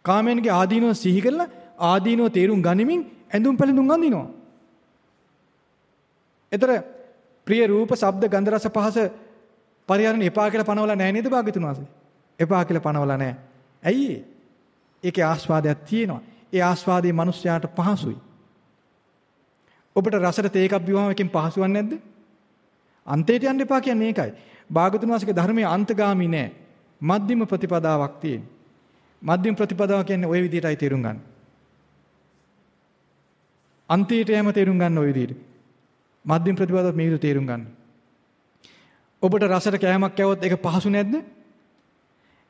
කාමයන්ගේ ආදීනෝ සිහි කරලා ආදීනෝ තේරුම් ගනිමින් ඇඳුම් පැළඳුම් අඳිනවා. එතර ප්‍රිය රූප, ශබ්ද, ගන්ධ, රස, පහස පරිහරණ එපා කියලා පනවලා නැහැ නේද භාග්‍යතුන් වහන්සේ? එපා කියලා පනවලා නැහැ. ඇයි ඒකේ ආස්වාදයක් තියෙනවා. ඒ ආස්වාදයේ මිනිස්යාට පහසුයි. ඔබට රසට තේකක් බිවම එකෙන් පහසුවක් නැද්ද? අන්තයට යන්න එපා කියන්නේ ඒකයි. භාගතුන් වහන්සේගේ ධර්මයේ අන්තගාමි නෑ. මධ්‍යම ප්‍රතිපදාවක් තියෙන. මධ්‍යම ප්‍රතිපදාව කියන්නේ ওই විදිහටයි තේරුම් ගන්න. අන්තයට යෑම තේරුම් ගන්න ওই විදිහට. මධ්‍යම ප්‍රතිපදාව මේ විදිහට තේරුම් ගන්න. ඔබට රසට කෑමක් කෑවොත් ඒක පහසු නැද්ද?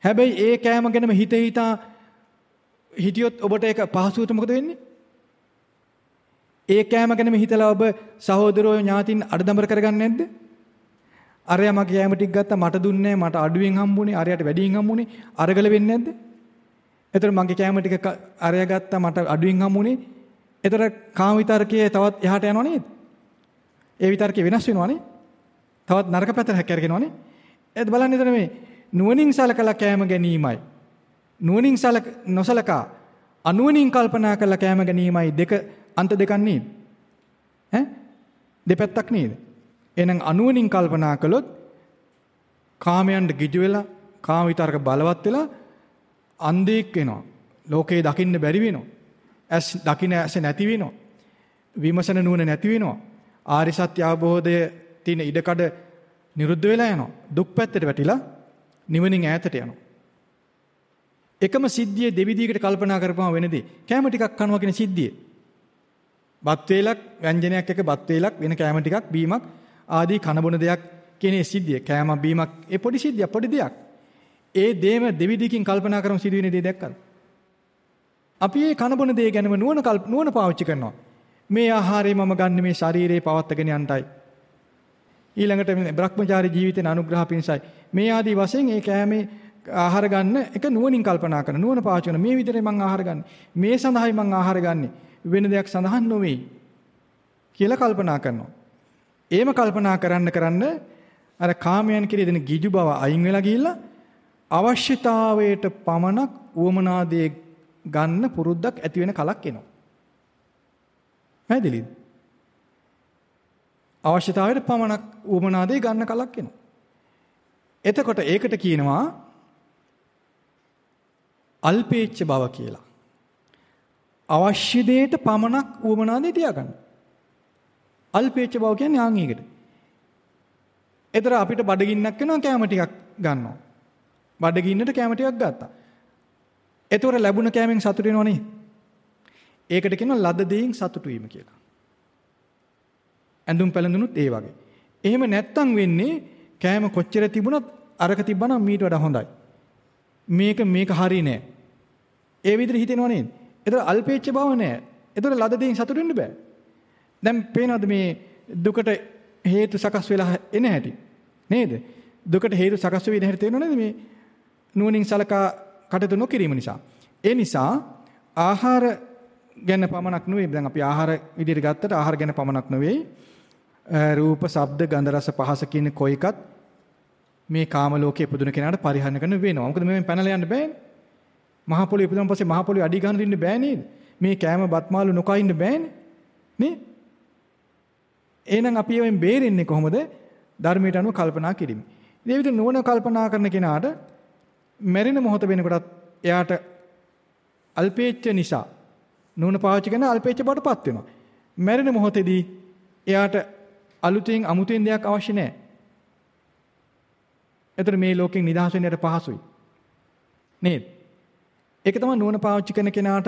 හැබැයි ඒ කෑම ගැනම හිත හිතා හිටියොත් ඔබට ඒක පහසුවට මොකද වෙන්නේ? ඒ කෑම ගැනම හිතලා ඔබ සහෝදරයෝ ඥාතින් අඩදඹර කරගන්නේ නැද්ද? අරයා මගේ කෑම ටික ගත්තා මට දුන්නේ මට අඩුවෙන් හම්බුනේ අරයාට වැඩියෙන් හම්බුනේ අරගල වෙන්නේ නැද්ද? එතකොට මගේ කෑම ටික අරයා ගත්තා මට අඩුවෙන් හම්බුනේ. එතකොට කාම විතරකයේ තවත් එහාට යනව නේද? ඒ විතරකේ වෙනස් වෙනවනේ. තවත් නරක පැත්තට හැක්කරගෙනවනේ. ඒත් බලන්න එතන මේ නුවණින් සලකලා කෑම ගැනීමයි. නුවණින් සලක නොසලකා අනුවණින් කල්පනා කරලා කෑම ගැනීමයි දෙක අන්ත දෙකක් නේද? ඈ දෙපැත්තක් නේද? එහෙනම් අනුවණින් කල්පනා කළොත් කාමයන්ට ගිජු වෙලා කාම විතරක බලවත් වෙලා අන්ධෙක් වෙනවා. ලෝකේ දකින්න බැරි වෙනවා. ඇස් දකින්න ඇස නැති වෙනවා. විමසන නුවණ නැති වෙනවා. ආරි සත්‍ය අවබෝධය තියෙන ඉඩකඩ නිරුද්ධ වෙලා යනවා. දුක් පැත්තට වැටිලා නිවනින් ඈතට යනවා. එකම සිද්ධිය දෙවිදිහකට කල්පනා කරපුවම වෙනදී කැම ටිකක් කනවා කියන සිද්ධිය. බත් වේලක් ව්‍යංජනයක් එක බත් වේලක් වෙන කැම ටිකක් බීමක් ආදී කන බොන දෙයක් කියන සිද්ධිය. කෑමක් බීමක් ඒ පොඩි සිද්ධියක් පොඩි දෙයක්. ඒ දේම දෙවිදිහකින් කල්පනා කරමු සිදුවෙන දේ දැක්කද? අපි මේ කන බොන දේ ගැනම නුවණ නුවණ පාවිච්චි කරනවා. මේ ආහාරය මම ගන්න මේ ශරීරේ පවත්වාගෙන යන්නයි. ඊළඟට මේ Brahmachari ජීවිතේන අනුග්‍රහ පිණිසයි. මේ ආදී වශයෙන් ඒ කෑමේ ආහාර ගන්න එක නුවණින් කල්පනා කරන නුවණ පාවිච්චි කරන මේ විදිහට මම ආහාර ගන්න. මේ සඳහායි මම ආහාර ගන්නෙ. වෙන දෙයක් සඳහන් නොවේ. කියලා කල්පනා කරනවා. එහෙම කල්පනා කරන්න කරන්න අර කාමයන් කෙරෙහි දෙන ගිජු බව අයින් වෙලා ගිහිල්ලා අවශ්‍යතාවයට පමණක් උවමනාදේ ගන්න පුරුද්දක් ඇති වෙන කලක් එනවා. පැහැදිලිද? අවශ්‍යතාවයට පමණක් උවමනාදේ ගන්න කලක් එනවා. එතකොට ඒකට කියනවා අල්පේච්ඡ බව කියලා. අවශ්‍ය දෙයට පමණක් උවමනාදේ තියාගන්න. අල්පේච්ඡ බව කියන්නේ ආන් ඒකට. එතර අපිට බඩගින්නක් වෙනවා කැම ටිකක් ගන්නවා. බඩගින්නට කැම ටිකක් ගත්තා. එතකොට ලැබුණ කැමෙන් සතුට වෙනවනේ. ඒකට කියනවා ලද දෙයින් සතුටු වීම කියලා. ඇඳුම් පැළඳුනුත් ඒ වගේ. එහෙම නැත්තම් වෙන්නේ කෑම කොච්චර තිබුණත් අරක තිබ්බනම් මීට වඩා හොඳයි. මේක මේක හරි නෑ. ඒ විදිහට හිතෙනව නේද? ඒතර අල්පේච්ඡ බව නෑ. ඒතර ලද දෙයින් සතුටු වෙන්න බෑ. දැන් පේනවද මේ දුකට හේතු සකස් වෙලා එන හැටි? නේද? දුකට හේතු සකස් වෙන හැටි තේරෙනව නේද මේ නුවණින් සලකා කටයුතු නොකිරීම නිසා. ඒ නිසා ආහාර ගැන පමණක් නෙවෙයි දැන් අපි ආහාර විදිහට ගත්තට ආහාර ගැන පමණක් නෙවෙයි රූප, ශබ්ද, ගන්ධ, රස, පහස කියන කොයිකත් මේ කාම ලෝකයේ ඉපදුන කෙනාට පරිහරණය කරන්න වෙනවා. මොකද මේ පැනලා යන්න බෑනේ. මහ පොළොවේ ඉපදුනන් පස්සේ මහ පොළොවේ අඩි ගන්න දෙන්න බෑ නේද? මේ කෑම බත් මාළු නොකා ඉන්න බෑනේ. නේ? එහෙනම් අපි එවෙන් බේරෙන්නේ කොහොමද? ධර්මයට අනුව කල්පනා කිරීම. මේ විදිහට නුවණ කල්පනා කරන කෙනාට මැරෙන මොහොත වෙනකොටත් එයාට අල්පේච්ඡ නිසා නුවණ පාවිච්චි කරන අල්පේච්ඡ බවටපත් වෙනවා. මැරෙන මොහොතේදී එයාට අලුතෙන් අමුතෙන් දෙයක් අවශ්‍ය නැහැ. එතන මේ ලෝකෙන් නිදහස් වෙන්නට පහසුයි. නේද? ඒක තමයි නුවණ පාවිච්චි කරන කෙනාට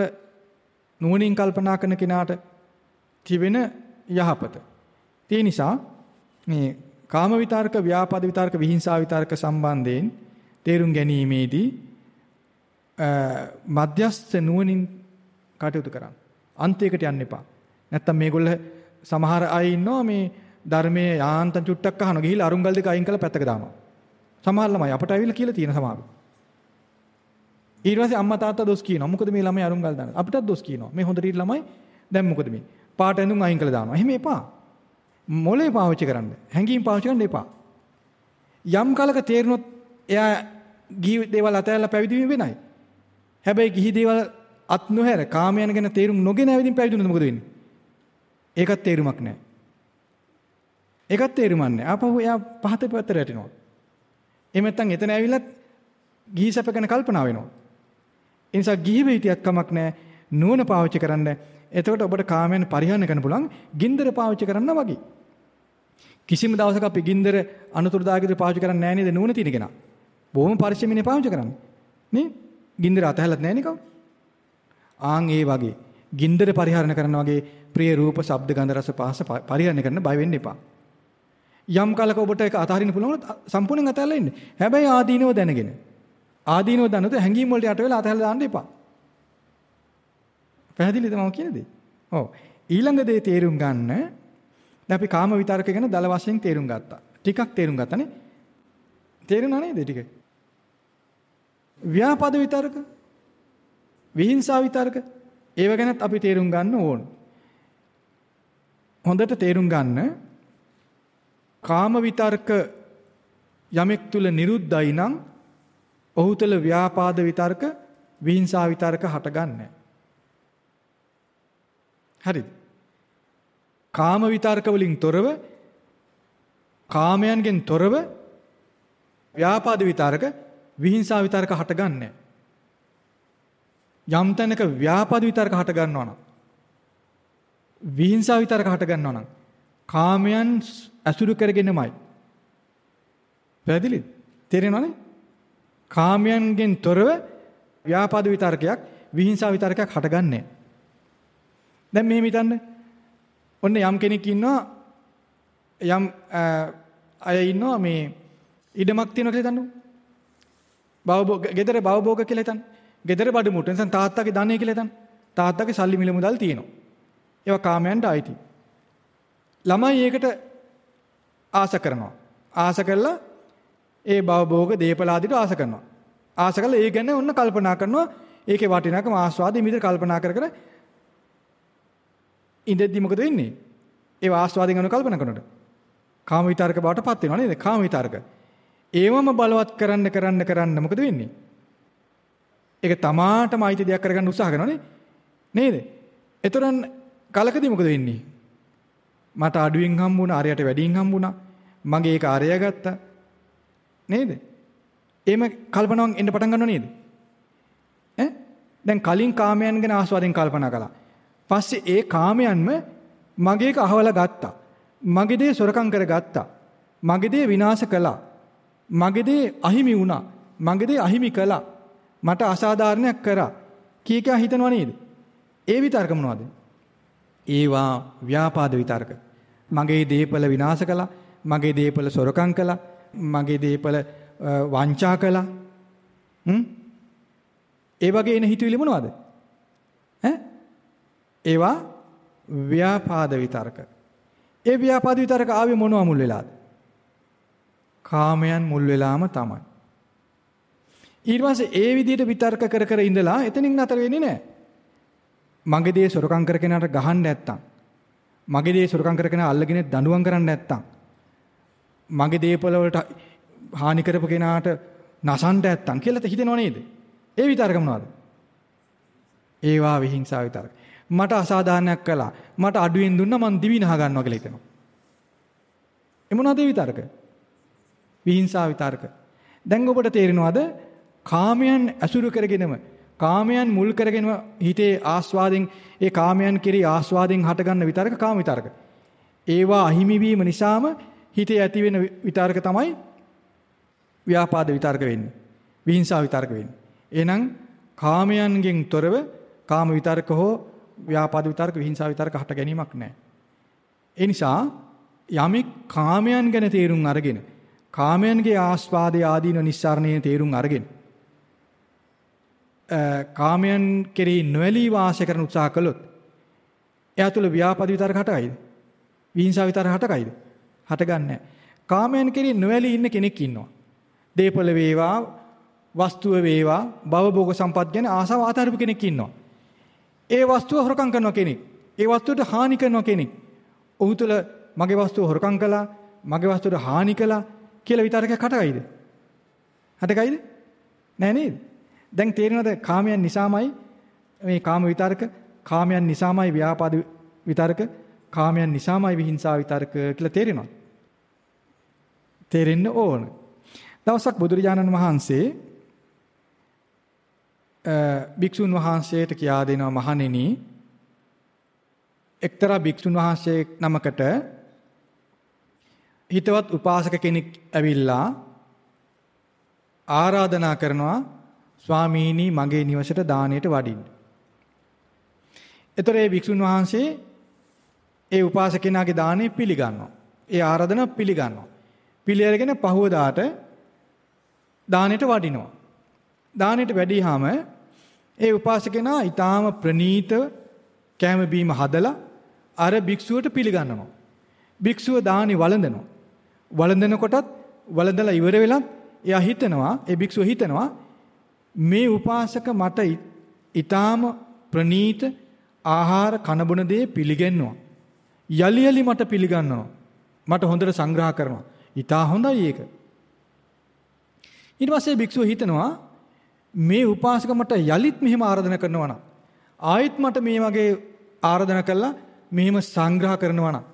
නුවණින් කල්පනා කරන කෙනාට තිබෙන යහපත. ඒ නිසා මේ කාම විතරක, ව්‍යාපාද විතරක, විහිංසා විතරක සම්බන්ධයෙන් තේරුම් ගැනීමේදී මධ්‍යස්ථ නුවණින් කටයුතු කරන්න. අන්තයකට යන්න එපා. නැත්තම් මේගොල්ල සමහර අය ඉන්නවා මේ ධර්මයේ යාන්තම් චුට්ටක් අහන ගිහිල්ලා අරුංගල් දෙක අයින් කරලා පැත්තක දානවා. සමහර ළමයි අපට ඇවිල්ලා කියලා තියෙන සමහර. ඊට පස්සේ අම්මා තාත්තා දොස් කියනවා. මොකද මේ ළමයි අරුංගල් දාන. අපිටත් දොස් කියනවා. මේ හොඳට ඉන්න ළමයි දැන් මොකද මේ? පාට ඇඳුම් අයින් කරලා දානවා. එහෙම එපා. මොලේ පාවිච්චි කරන්න. හැංගීම් පාවිච්චි කරන්න එපා. යම් කලක තේරුනොත් එයා ගිහි දේවල් අතහැරලා පැවිදි වීම වෙනයි. හැබැයි ගිහි දේවල් අත් නොහැර කාමයන් ගැන තේරුම් නොගෙන ඇවිදින් පැවිදුනොත් මොකද වෙන්නේ? ඒකත් තේරුමක් නැහැ. ඒකත් තේරුමක් නැහැ. ආපහු එයා පහත පැත්තට යටිනවා. එහෙම නැත්නම් එතන ඇවිල්ලත් ගිහි සැප ගැන කල්පනා වෙනවා. ඒ නිසා ගිහි වෙයිටියක් කමක් නැහැ. නුවණ පාවිච්චි කරන්න. එතකොට ඔබට කාමයන් පරිහරණය කරන්න පුළුවන්. ගින්දර පාවිච්චි කරන්න වගේ. කිසිම දවසක අපි ගින්දර අනුතුරුදායකද පාවිච්චි කරන්නේ නැහැ නේද නුවණ තියෙන කෙනා. බොහොම පරිස්සමින් පාවිච්චි කරන්නේ. නේ? ගින්දර අතහැලත් නැහැ නේ කවුරු? ආන් ඒ වගේ ගින්දර පරිහරණය කරන වගේ ප්‍රිය රූප, ශබ්ද, ගන්ධ, රස, පහස පරිහරණය කරන්න බය වෙන්න එපා. යම් කාලක ඔබට ඒක අතහරින්න පුළුවන් සම්පූර්ණයෙන් අතහැරලා ඉන්න. හැබැයි ආදීනව දැනගෙන. ආදීනව දැනනොත් හැංගීම් වලට යට වෙලා අතහැරලා දාන්න එපා. පැහැදිලිද මම කියන දේ? ඔව්. ඊළඟ දේ තේරුම් ගන්න දැන් අපි කාම විතරක ගැන දල වශයෙන් තේරුම් ගත්තා. ටිකක් තේරුම් ගත්තානේ. තේරුණා නේද ටික? ව්‍යාපද විතරක විහිංසාව විතරක ඒව ගැනත් අපි තේරුම් ගන්න ඕන. හොඳට තේරුම් ගන්න කාම විතර්ක යමෙක් තුල නිරුද්ධයි නම් ඔහු තුල ව්‍යාපාද විතර්ක විහිංසා විතර්ක හටගන්නේ හරිද කාම විතර්ක වලින් තොරව කාමයන්ගෙන් තොරව ව්‍යාපාද විතර්ක විහිංසා විතර්ක හටගන්නේ යම් තැනක ව්‍යාපාද විතර්ක හට ගන්නවා නම් විහිංසාව විතර්ක හට ගන්නවා නම් කාමයන් අසුරු කරගෙනමයි. පැහැදිලිද? තේරෙනවනේ? කාමයන්ගෙන් තොරව ව්‍යාපාද විතර්කයක් විහිංසාව විතර්කයක් හටගන්නේ. දැන් මෙහෙම හිතන්න. ඔන්න යම් කෙනෙක් ඉන්නවා යම් අය ඉන්නවා මේ ඉඩමක් තියෙනවා කියලා හිතන්නකෝ. භවභෝග, gedare භවභෝග කියලා හිතන්න. gedare බඩු මුට්ට. එතන තාත්තගේ ධනෙ කියලා හිතන්න. තාත්තගේ සල්ලි මිල මුදල් තියෙනවා. ඒවා කාමයන්ට අයිති. ළමයි ඒකට ආස කරනවා. ආස කළා ඒ භවභෝග දීපල ආදිට ආස කරනවා. ආස කළා ඒ ගැන ඔන්න කල්පනා කරනවා. ඒකේ වටිනාකම ආස්වාදෙ මිදිර කල්පනා කර කර ඉඳෙද්දි මොකද වෙන්නේ? ඒ ආස්වාදෙන් අනු කල්පනා කරනකොට කාම විතර්ක බවට පත් වෙනවා නේද? කාම විතර්ක. ඒවම බලවත් කරන්න කරන්න කරන්න මොකද වෙන්නේ? ඒක තමාටම අයිති දෙයක් කරගන්න උත්සාහ කරනවානේ. නේද? එතරම් කලකදී මොකද වෙන්නේ? මට අඩුවෙන් හම්බුණා, අරයට වැඩියෙන් හම්බුණා. මගේ ඒක අරය ගත්තා. නේද? එහෙම කල්පනාවන් එන්න පටන් ගන්නව නේද? ඈ? දැන් කලින් කාමයන් ගැන ආස්වාදෙන් කල්පනා කළා. පස්සේ ඒ කාමයන්ම මගේ එක අහවලා ගත්තා. මගේ දේ සොරකම් කරගත්තා. මගේ දේ විනාශ කළා. මගේ දේ අහිමි වුණා. මගේ දේ අහිමි කළා. මට අසාධාරණයක් කරා. කී කියා හිතනවා නේද? ඒ විතර්ක මොනවද? ඒවා ව්‍යාපාද විතර්ක. මගේ දීපල විනාශ කළා. මගේ දීපල සොරකම් කළා. මගේ දීපල වංචා කළා. හ්ම්? ඒ වගේ එන හිතුවිලි මොනවද? ඈ? ඒවා ව්‍යාපාද විතර්ක. ඒ ව්‍යාපාද විතර්ක ආවේ මොනවා මුල් වෙලාද? කාමයන් මුල් වෙලාම තමයි. ඊට පස්සේ ඒ විදිහට විතර්ක කර කර ඉඳලා එතනින් නතර වෙන්නේ නැහැ. මගේ දේ සොරකම් කර කෙනාට ගහන්න නැත්තම් මගේ දේ සොරකම් කර කෙනා අල්ලගෙන දඬුවම් කරන්න නැත්තම් මගේ දේපල වලට හානි කරපු කෙනාට නසන්න නැත්තම් කියලා හිතෙනව නේද? ඒ විතර්ක මොනවද? ඒවා විහිංසාව විතර්ක. මට අසාධාරණයක් කළා. මට අඩුවෙන් දුන්නා මං දිවි නහ ගන්නවා කියලා හිතෙනවා. ඒ මොනවද විතර්ක? විහිංසාව විතර්ක. දැන් ඔබට තේරෙනවද කාමයන් ඇසුරු කරගෙනම කාමයන් මුල් කරගෙන හිතේ ආස්වාදෙන් ඒ කාමයන් කෙරෙහි ආස්වාදෙන් හටගන්න විතර්ක කාම විතර්ක. ඒවා අහිමි වීම නිසාම හිතේ ඇති වෙන විතර්ක තමයි ව්‍යාපාද විතර්ක වෙන්නේ. විහිංසාව විතර්ක වෙන්නේ. එහෙනම් කාමයන්ගෙන් තොරව කාම විතර්ක හෝ ව්‍යාපාද විතර්ක විහිංසාව විතර්ක හට ගැනීමක් නැහැ. ඒ නිසා යමෙක් කාමයන් ගැන තේරුම් අරගෙන කාමයන්ගේ ආස්වාදයේ ආදීන නිස්සාරණයේ තේරුම් අරගෙන කාමයන් කෙරෙහි නොඇලී වාසය කරන උත්සාහ කළොත් එයා තුළ ව්‍යාපාද විතරක හටගයිද? විහිංසාව විතර හටගයිද? හටගන්නේ කාමයන් කෙරෙහි නොඇලී ඉන්න කෙනෙක් ඉන්නවා. දීපල වේවා, වස්තුව වේවා, භවභෝග සම්පත් ගැන ආසාව ආතරපු කෙනෙක් ඉන්නවා. ඒ වස්තුව හොරකම් කරන කෙනෙක්. ඒ වස්තුවට හානි කරන කෙනෙක්. ඔහු තුළ මගේ වස්තුව හොරකම් කළා, මගේ වස්තුවට හානි කළා කියලා විතරකයක් හටගයිද? හටගයිද? නෑ නේද? දැන් තේරෙනවද කාමයන් නිසාමයි මේ කාම විතරක කාමයන් නිසාමයි ව්‍යාපාද විතරක කාමයන් නිසාමයි විහිංසාව විතරක කියලා තේරෙනවා තේරෙන්න ඕන දවසක් බුදුරජාණන් වහන්සේ භික්ෂුන් වහන්සේට කියා දෙනවා මහණෙනි එක්තරා භික්ෂුන් වහන්සේ නමකට හිතවත් උපාසක කෙනෙක් ඇවිල්ලා ආරාධනා කරනවා ස්වාමීනි මගේ නිවසට දාණයට වඩින්න. එතකොට ඒ වික්ෂුන් වහන්සේ ඒ උපාසකෙනාගේ දාණය පිළිගන්නවා. ඒ ආරාධන පිළිගන්නවා. පිළිඅරගෙන පහවදාට දාණයට වඩිනවා. දාණයට වැඩිහාම ඒ උපාසකෙනා ඊටාම ප්‍රනීත කැම බීම හදලා අර භික්ෂුවට පිළිගන්නවා. භික්ෂුව දානි වළඳනවා. වළඳනකොටත් වළඳලා ඉවර වෙලත් එයා හිතනවා ඒ භික්ෂුව හිතනවා මේ උපාසක මට ඊටාම ප්‍රනීත ආහාර කනබුන දේ පිළිගන්නවා. යලි යලි මට පිළිගන්නවා. මට හොඳට සංග්‍රහ කරනවා. ඊටා හොඳයි ඒක. ඊට පස්සේ භික්ෂුව හිතනවා මේ උපාසක මට යලිත් මෙහෙම ආරාධනා කරනවා නම් ආයෙත් මට මේ වගේ ආරාධනා කළා මෙහෙම සංග්‍රහ කරනවා නම්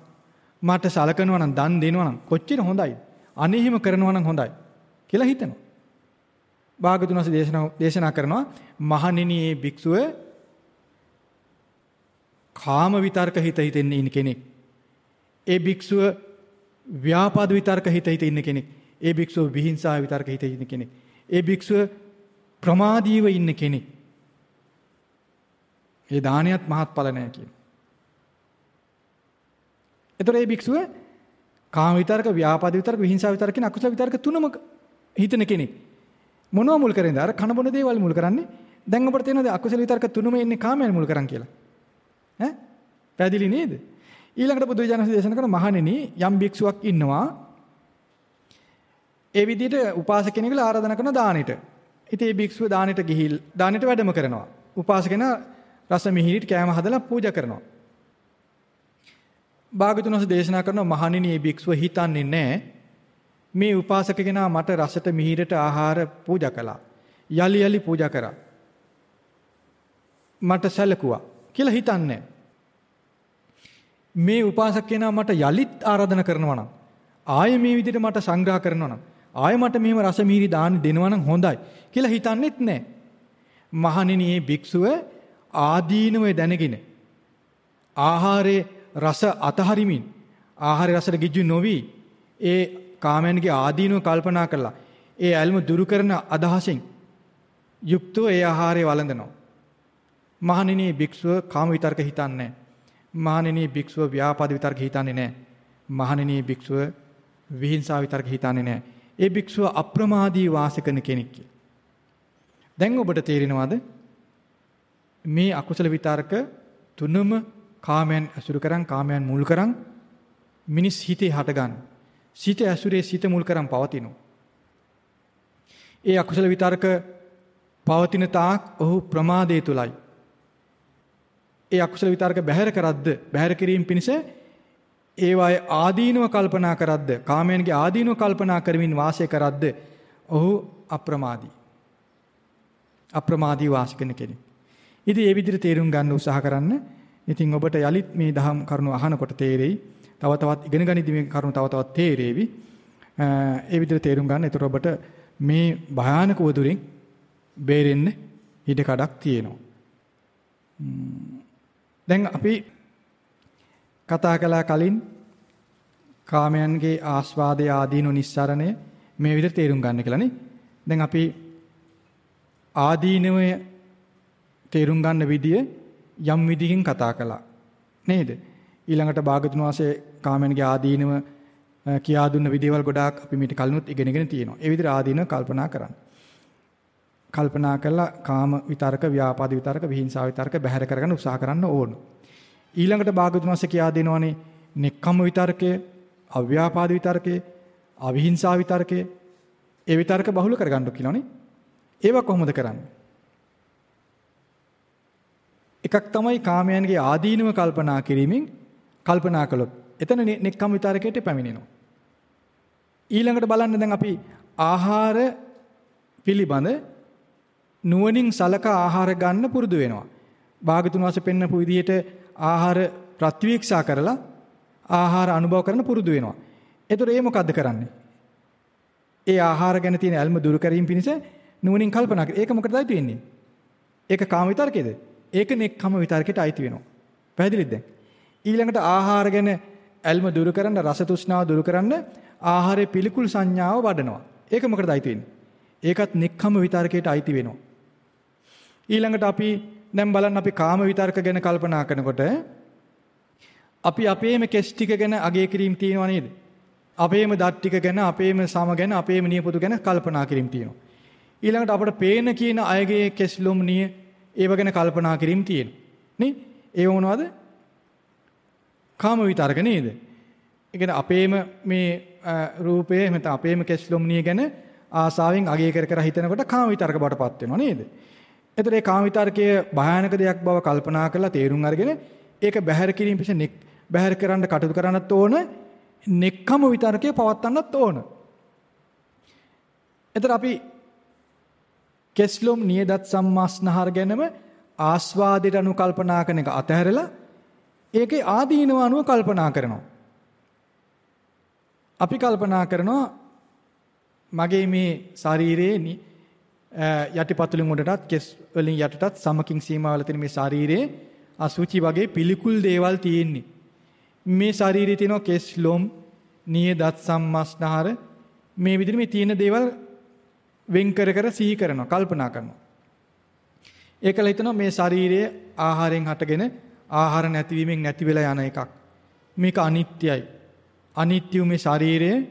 මට සලකනවා නම් දන් දෙනවා නම් කොච්චර හොඳයි. අනේ එහෙම කරනවා නම් හොඳයි කියලා හිතනවා. භාගතුන් වහන්සේ දේශනා දේශනා කරනවා මහණෙනි මේ භික්ෂුව කාම විතර්ක හිත හිතෙන්නේ ඉන්න කෙනෙක්. ඒ භික්ෂුව ව්‍යාපාද විතර්ක හිත හිත ඉන්න කෙනෙක්. ඒ භික්ෂුව විහිංසාව විතර්ක හිත ඉන්න කෙනෙක්. ඒ භික්ෂුව ප්‍රමාදීව ඉන්න කෙනෙක්. ඒ දානයත් මහත්ඵල නැහැ කියන. එතකොට මේ භික්ෂුව කාම විතර්ක, ව්‍යාපාද විතර්ක, විහිංසාව විතර්ක කියන අකුසල විතර්ක තුනම හිතන කෙනෙක්. මොනවා මුල් කරේද? අර කන බොන දේවල් මුල් කරන්නේ. දැන් අපිට තේරෙනවද අකුසල විතර්ක තුනම එන්නේ කාමයන් මුල් කරන් කියලා? ඈ? පැහැදිලි නේද? ඊළඟට බුදුජානක දේශනා කරන මහණෙනි යම් භික්ෂුවක් ඉන්නවා ඒ විදිහට උපාසක කෙනෙකුට ආරාධනා කරන දානෙට. ඉතින් ඒ භික්ෂුව දානෙට ගිහිල් දානෙට වැඩම කරනවා. උපාසකෙනා රස මිහිරිට කෑම හදලා පූජා කරනවා. භාගතුන් වහන්සේ දේශනා කරන මහණෙනි මේ භික්ෂුව හිතන්නේ නැහැ මේ උපාසක කෙනා මට රසට මිහිරට ආහාර පූජා කළා. යලි යලි පූජා කරා. මට සැලකුවා කියලා හිතන්නේ. මේ උපාසක කෙනා මට යලිත් ආරාධනා කරනවා නම් ආයෙ මේ විදිහට මට සංග්‍රහ කරනවා නම් ආයෙ මට මෙහෙම රස මිහිරි දාන්න දෙනවා නම් හොඳයි කියලා හිතන්නෙත් නැහැ. මහණෙනි මේ භික්ෂුව ආදීනව දැනගෙන ආහාරයේ රස අතහරිමින් ආහාරයේ රසට ගිජු නොවි ඒ කාමයන්ගේ ආදීනව කල්පනා කරලා ඒ ඇල්ම දුරු කරන අදහසෙන් යුක්තව ඒ ආහාරය වළඳනවා. මහණෙනි භික්ෂුව කාම විතර්ක හිතන්නේ නැහැ. මහණෙනි භික්ෂුව ව්‍යාපාද විතර්ක හිතන්නේ නැහැ. මහණෙනි භික්ෂුව විහිංසාව විතර්ක හිතන්නේ නැහැ. ඒ භික්ෂුව අප්‍රමාදී වාසය කරන කෙනෙක් දැන් ඔබට තේරෙනවද මේ අකුසල විතර්ක තුනම කාමයන් අසුරු කරන් කාමයන් මුල් කරන් මිනිස් හිතේ හටගන්න. සිත ඇසුරේ සිත මුල් කරන් පවතිනවා. ඒ අකුසල විතර්ක පවතින තාක් ඔහු ප්‍රමාදයේ තුලයි. ඒ අකුසල විතර්ක බැහැර කරද්ද බැහැර කිරීම පිණිස ඒවායේ ආදීනව කල්පනා කරද්ද කාමයන්ගේ ආදීනව කල්පනා කරමින් වාසය කරද්ද ඔහු අප්‍රමාදී. අප්‍රමාදී වාසය කරන කෙනෙක්. ඉතින් ඒ විදිහට තේරුම් ගන්න උත්සාහ කරන්න. ඉතින් ඔබට යලිත් මේ දහම් කරුණු අහනකොට තේරෙයි. තව තවත් ඉගෙන ගනිද්දී මේ කරුණු තව තවත් තේරෙවි. ඒ විදිහට තේරුම් ගන්න. ඒතර ඔබට මේ භයානක වදුරින් බේරෙන්න ඉඩ කඩක් තියෙනවා. දැන් අපි කතා කළා කලින් කාමයන්ගේ ආස්වාදයේ ආදීනු නිස්සරණය මේ විදිහට තේරුම් ගන්න කියලානේ. දැන් අපි ආදීනවය තේරුම් ගන්න විදිය යම් විදිහකින් කතා කළා. නේද? ඊළඟට භාගතුන් වහන්සේ කාමයන්ගේ ආදීනව කියා දුන්න විදිහවල් ගොඩාක් අපි මීට කලිනුත් ඉගෙනගෙන තියෙනවා. ඒ විදිහට ආදීනව කල්පනා කරන්න. කල්පනා කරලා කාම විතරක, ව්‍යාපාද විතරක, විහිංසාව විතරක බැහැර කරගන්න උත්සාහ කරන්න ඕන. ඊළඟට භාගතුන් වහන්සේ කියා දෙනවානේ නෙක්ඛම් විතරකය, අව්‍යාපාද විතරකය, අවිහිංසාව විතරකය, ඒ විතරක බහුල කරගන්න කියලානේ. ඒව කොහොමද කරන්නේ? එකක් තමයි කාමයන්ගේ ආදීනව කල්පනා කිරීමෙන් කල්පනා කළොත් එතන නෙක්ඛම් විතරකයට පැමිණෙනවා. ඊළඟට බලන්න දැන් අපි ආහාර පිළිබඳ නුවණින් සලකා ආහාර ගන්න පුරුදු වෙනවා. භාගතුන් වහන්සේ පෙන්නපු විදිහට ආහාර ප්‍රතිවීක්ෂා කරලා ආහාර අනුභව කරන්න පුරුදු වෙනවා. එතකොට ඒ මොකද්ද කරන්නේ? ඒ ආහාර ගැන තියෙන ඇල්ම දුරු කිරීම පිණිස නුවණින් කල්පනා කර. ඒක මොකටද අයිති වෙන්නේ? ඒක කාම විතරකේද? ඒක නෙක්ඛම විතරකයට අයිති වෙනවා. පැහැදිලිද දැන්? ඊළඟට ආහාර ගැන ඇල්ම දුරු කරන්න රස තෘෂ්ණාව දුරු කරන්න ආහාරයේ පිළිකුල් සංඥාව වඩනවා. ඒක මොකටද අයිති වෙන්නේ? ඒකත් නෙක්ඛම විතරකයට අයිති වෙනවා. ඊළඟට අපි දැන් බලන්න අපි කාම විතර්ක ගැන කල්පනා කරනකොට අපි අපේම කෙස් ටික ගැන අගය කිරීම තියෙනවා නේද? අපේම දත් ටික ගැන, අපේම සම ගැන, අපේම නියපොතු ගැන කල්පනා කිරීම තියෙනවා. ඊළඟට අපට පේන කියන අයගේ කෙස් ලොම් නිය ඒව ගැන කල්පනා කිරීම තියෙනවා. නේ? ඒව මොනවද? කාම විතර්ක නේද? ඒ කියන්නේ අපේම මේ රූපය එහෙම නැත්නම් අපේම කෙස් ලොම් නිය ගැන ආසාවෙන් අගය කර කර හිතනකොට කාම විතර්ක බවටපත් වෙනවා නේද? එතකොට මේ කාම විතර්කයේ භයානක දෙයක් බව කල්පනා කරලා තේරුම් අරගෙන ඒක බැහැර කිරීම පිණිස නෙක් බැහැර කරන්න කටයුතු කරන්නත් ඕන නෙක්කම විතර්කයේ පවත්වන්නත් ඕන. එතකොට අපි කෙස්ලොම් නියදත් සම්මාස්නහර ගැනම ආස්වාදයට අනුකල්පනා කරන එක අතහැරලා ඒකේ ආදීනව අනුව කල්පනා කරනවා. අපි කල්පනා කරනවා මගේ මේ ශරීරයේ යටිපතුලින් උඩටත් කෙස් වලින් යටටත් සමකින් සීමාවල තියෙන මේ ශරීරයේ අසුචි වගේ පිළිකුල් දේවල් තියෙන්නේ. මේ ශරීරයේ තියෙන කෙස් ලොම්, නිය දත් සම්මස්නහර මේ විදිහට මේ තියෙන දේවල් වෙන් කර කර සිහි කරනවා, කල්පනා කරනවා. ඒකල හිතනවා මේ ශරීරයේ ආහාරයෙන් හටගෙන ආහාර නැතිවීමෙන් නැති වෙලා යන එකක්. මේක අනිත්‍යයි. අනිත්‍ය මේ ශරීරයේ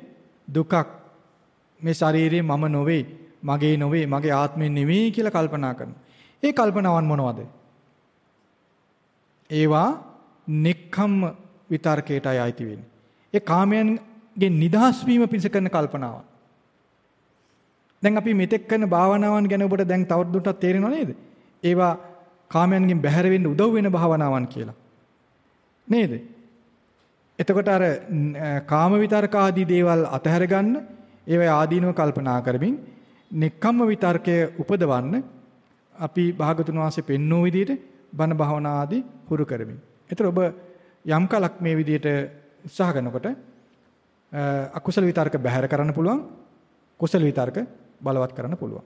දුකක්. මේ ශරීරයේ මම නොවේ. මගේ නොවේ මගේ ආත්මෙ නෙවෙයි කියලා කල්පනා කරනවා. ඒ කල්පනාවන් මොනවද? ඒවා නෙක්ඛම්ම විතර්කයටයි අයිති වෙන්නේ. ඒ කාමයන්ගේ නිදහස් වීම පිණිස කරන කල්පනාවක්. දැන් අපි මෙතෙක් කරන භාවනාවන් ගැන ඔබට දැන් තවදුරටත් තේරෙනව නේද? ඒවා කාමයන්ගෙන් බැහැර වෙන්න උදව් වෙන භාවනාවන් කියලා. නේද? එතකොට අර කාම විතර්ක ආදී දේවල් අතහැර ගන්න ඒවයි ආදීනව කල්පනා කරමින් නෙක්ඛම්ම විතර්කය උපදවන්න අපි භාගතුන් වහන්සේ පෙන්වූ විදිහට බණ භාවනා ආදී හුරු කරමින්. ඒතර ඔබ යම් කලක් මේ විදිහට උත්සාහ කරනකොට අකුසල විතර්ක බැහැර කරන්න පුළුවන් කුසල විතර්ක බලවත් කරන්න පුළුවන්.